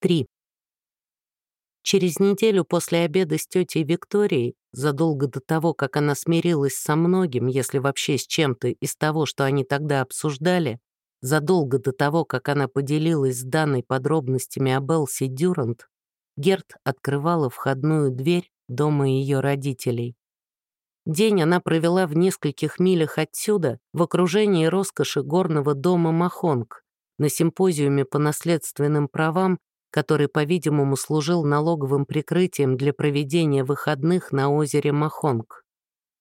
3. Через неделю после обеда с тетей Викторией, задолго до того, как она смирилась со многим, если вообще с чем-то из того, что они тогда обсуждали, задолго до того, как она поделилась с Данной подробностями об Элси Дюрант, Герт открывала входную дверь дома ее родителей. День она провела в нескольких милях отсюда, в окружении роскоши горного дома Махонг, на симпозиуме по наследственным правам, который, по-видимому, служил налоговым прикрытием для проведения выходных на озере Махонг.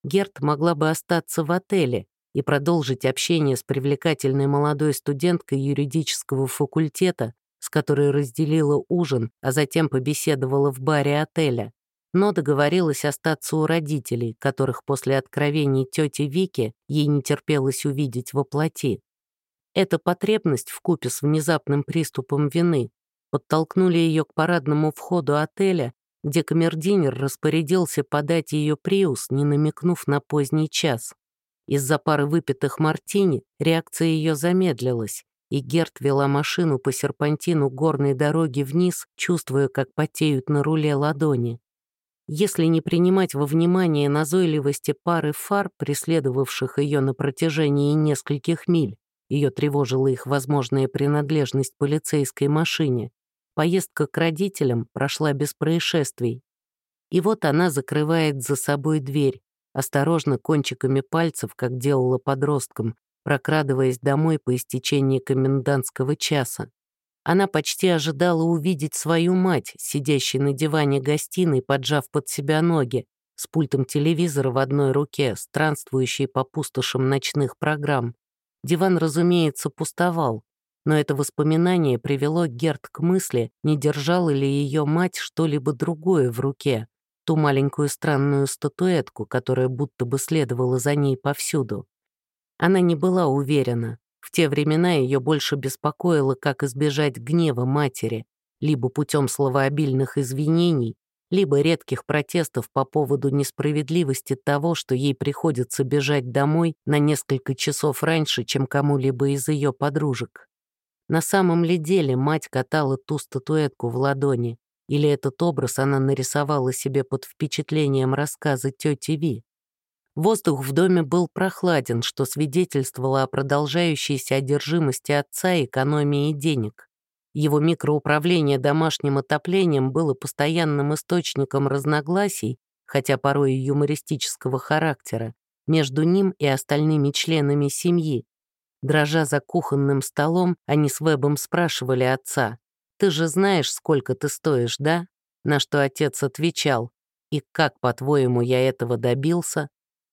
Герт могла бы остаться в отеле и продолжить общение с привлекательной молодой студенткой юридического факультета, с которой разделила ужин, а затем побеседовала в баре отеля, но договорилась остаться у родителей, которых после откровений тети Вики ей не терпелось увидеть во плоти. Эта потребность вкупе с внезапным приступом вины подтолкнули ее к парадному входу отеля, где камердинер распорядился подать ее приус, не намекнув на поздний час. Из-за пары выпитых мартини реакция ее замедлилась, и Герт вела машину по серпантину горной дороги вниз, чувствуя, как потеют на руле ладони. Если не принимать во внимание назойливости пары фар, преследовавших ее на протяжении нескольких миль, ее тревожила их возможная принадлежность полицейской машине, поездка к родителям прошла без происшествий. И вот она закрывает за собой дверь, осторожно кончиками пальцев, как делала подростком, прокрадываясь домой по истечении комендантского часа. Она почти ожидала увидеть свою мать, сидящей на диване гостиной, поджав под себя ноги, с пультом телевизора в одной руке, странствующей по пустошам ночных программ. Диван, разумеется, пустовал, но это воспоминание привело Герт к мысли, не держала ли ее мать что-либо другое в руке, ту маленькую странную статуэтку, которая будто бы следовала за ней повсюду. Она не была уверена, в те времена ее больше беспокоило, как избежать гнева матери, либо путем словообильных извинений, либо редких протестов по поводу несправедливости того, что ей приходится бежать домой на несколько часов раньше, чем кому-либо из ее подружек. На самом ли деле мать катала ту статуэтку в ладони, или этот образ она нарисовала себе под впечатлением рассказа тети Ви? Воздух в доме был прохладен, что свидетельствовало о продолжающейся одержимости отца и экономии денег. Его микроуправление домашним отоплением было постоянным источником разногласий, хотя порой и юмористического характера, между ним и остальными членами семьи. Дрожа за кухонным столом, они с Вебом спрашивали отца, «Ты же знаешь, сколько ты стоишь, да?» На что отец отвечал, «И как, по-твоему, я этого добился?»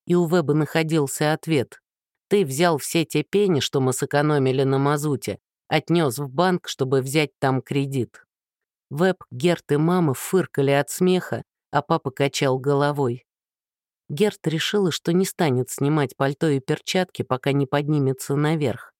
и у Веба находился ответ. «Ты взял все те пени, что мы сэкономили на мазуте, отнес в банк, чтобы взять там кредит». Веб, Герт и мама фыркали от смеха, а папа качал головой. Герт решила, что не станет снимать пальто и перчатки, пока не поднимется наверх.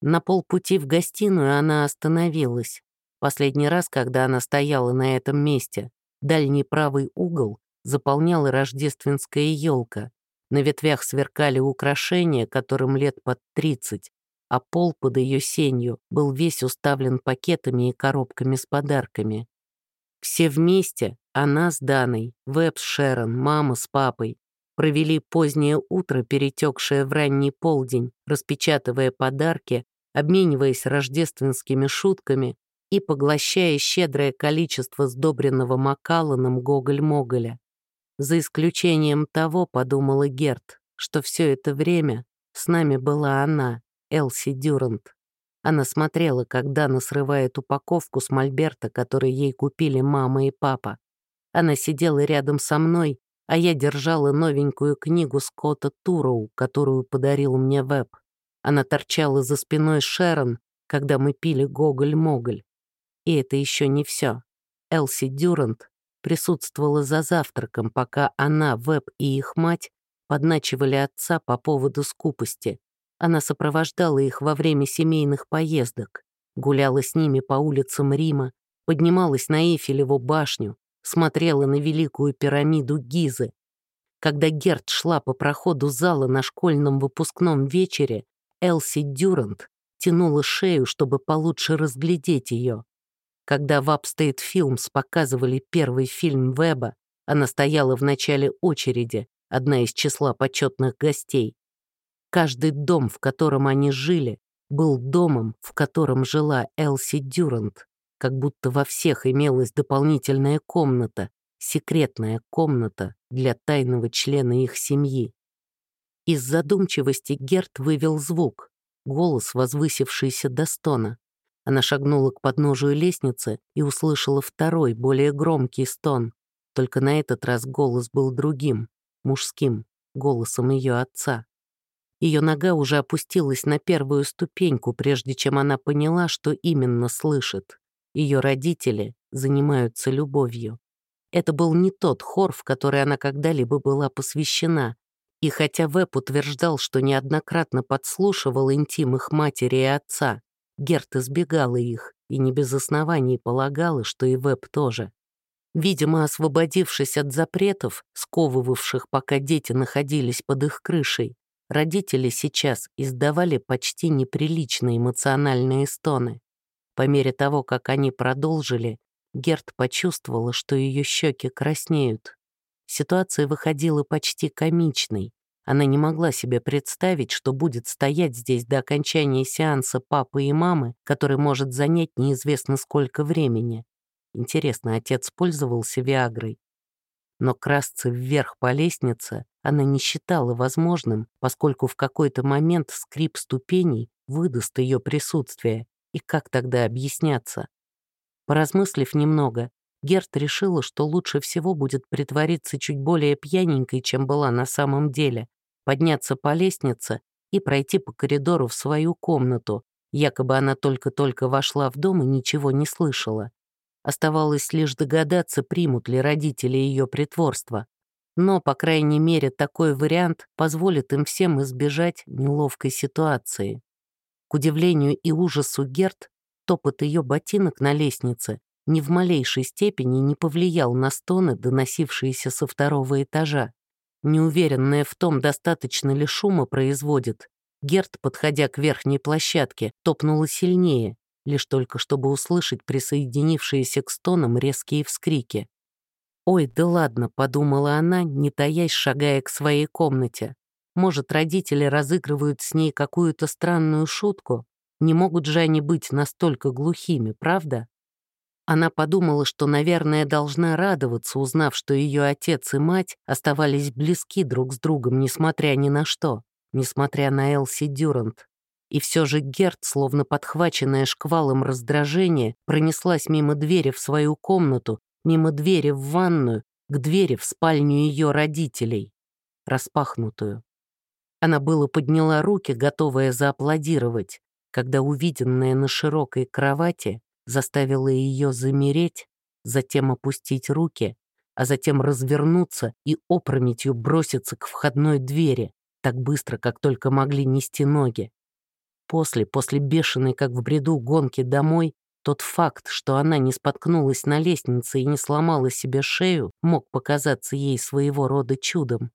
На полпути в гостиную она остановилась. Последний раз, когда она стояла на этом месте, дальний правый угол заполняла рождественская елка. На ветвях сверкали украшения, которым лет под 30, а пол под ее сенью был весь уставлен пакетами и коробками с подарками. Все вместе, она с Даной, Веб с Шерон, мама с папой, провели позднее утро, перетекшее в ранний полдень, распечатывая подарки, обмениваясь рождественскими шутками и поглощая щедрое количество сдобренного Макалланом Гоголь-Моголя. За исключением того, подумала Герт, что все это время с нами была она, Элси Дюрант. Она смотрела, как Дана срывает упаковку с мольберта, который ей купили мама и папа. Она сидела рядом со мной, а я держала новенькую книгу Скотта Туроу, которую подарил мне Веб. Она торчала за спиной Шерон, когда мы пили Гоголь-Моголь. И это еще не все. Элси Дюрант присутствовала за завтраком, пока она, Веб и их мать подначивали отца по поводу скупости. Она сопровождала их во время семейных поездок, гуляла с ними по улицам Рима, поднималась на Эйфелеву башню, смотрела на великую пирамиду Гизы. Когда Герт шла по проходу зала на школьном выпускном вечере, Элси Дюрант тянула шею, чтобы получше разглядеть ее. Когда в Upstate Films показывали первый фильм Веба, она стояла в начале очереди, одна из числа почетных гостей. Каждый дом, в котором они жили, был домом, в котором жила Элси Дюрант, как будто во всех имелась дополнительная комната, секретная комната для тайного члена их семьи. Из задумчивости Герт вывел звук, голос, возвысившийся до стона. Она шагнула к подножию лестницы и услышала второй, более громкий стон. Только на этот раз голос был другим, мужским, голосом ее отца. Ее нога уже опустилась на первую ступеньку, прежде чем она поняла, что именно слышит. Ее родители занимаются любовью. Это был не тот хор, в который она когда-либо была посвящена. И хотя Веб утверждал, что неоднократно подслушивал интим их матери и отца, Герт избегала их и не без оснований полагала, что и Веб тоже. Видимо, освободившись от запретов, сковывавших, пока дети находились под их крышей, родители сейчас издавали почти неприличные эмоциональные стоны. По мере того, как они продолжили, Герт почувствовала, что ее щеки краснеют. Ситуация выходила почти комичной. Она не могла себе представить, что будет стоять здесь до окончания сеанса папы и мамы, который может занять неизвестно сколько времени. Интересно, отец пользовался Виагрой? Но красться вверх по лестнице она не считала возможным, поскольку в какой-то момент скрип ступеней выдаст ее присутствие. И как тогда объясняться? Поразмыслив немного, Герт решила, что лучше всего будет притвориться чуть более пьяненькой, чем была на самом деле, подняться по лестнице и пройти по коридору в свою комнату, якобы она только-только вошла в дом и ничего не слышала. Оставалось лишь догадаться, примут ли родители ее притворство. Но, по крайней мере, такой вариант позволит им всем избежать неловкой ситуации. К удивлению и ужасу Герт, топот ее ботинок на лестнице ни в малейшей степени не повлиял на стоны, доносившиеся со второго этажа. Неуверенная в том, достаточно ли шума производит, Герт, подходя к верхней площадке, топнула сильнее, лишь только чтобы услышать присоединившиеся к стонам резкие вскрики. «Ой, да ладно», — подумала она, не таясь, шагая к своей комнате. «Может, родители разыгрывают с ней какую-то странную шутку? Не могут же они быть настолько глухими, правда?» Она подумала, что, наверное, должна радоваться, узнав, что ее отец и мать оставались близки друг с другом, несмотря ни на что, несмотря на Элси Дюрант. И все же Герт, словно подхваченная шквалом раздражения, пронеслась мимо двери в свою комнату, мимо двери в ванную, к двери в спальню ее родителей, распахнутую. Она было подняла руки, готовая зааплодировать, когда увиденная на широкой кровати заставила ее замереть, затем опустить руки, а затем развернуться и опрометью броситься к входной двери, так быстро, как только могли нести ноги. После, после бешеной, как в бреду, гонки домой, тот факт, что она не споткнулась на лестнице и не сломала себе шею, мог показаться ей своего рода чудом.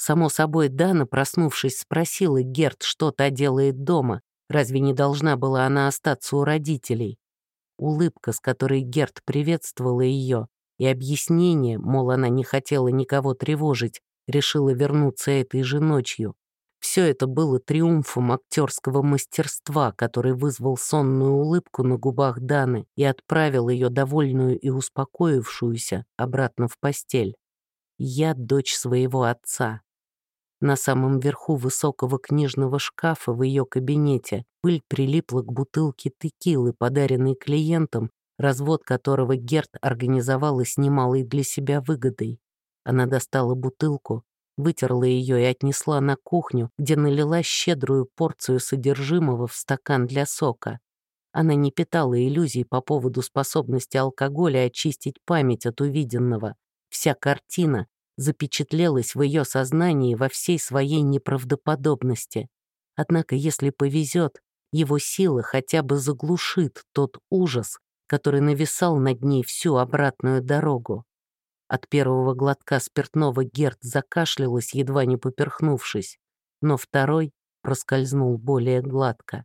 Само собой, Дана, проснувшись, спросила Герт, что та делает дома. Разве не должна была она остаться у родителей? Улыбка, с которой Герт приветствовала ее, и объяснение, мол, она не хотела никого тревожить, решила вернуться этой же ночью, все это было триумфом актерского мастерства, который вызвал сонную улыбку на губах Даны и отправил ее довольную и успокоившуюся обратно в постель. Я дочь своего отца. На самом верху высокого книжного шкафа в ее кабинете пыль прилипла к бутылке текилы, подаренной клиентам, развод которого Герт организовала с немалой для себя выгодой. Она достала бутылку, вытерла ее и отнесла на кухню, где налила щедрую порцию содержимого в стакан для сока. Она не питала иллюзий по поводу способности алкоголя очистить память от увиденного. Вся картина запечатлелась в ее сознании во всей своей неправдоподобности. Однако, если повезет, его сила хотя бы заглушит тот ужас, который нависал над ней всю обратную дорогу. От первого глотка спиртного Герт закашлялась, едва не поперхнувшись, но второй проскользнул более гладко.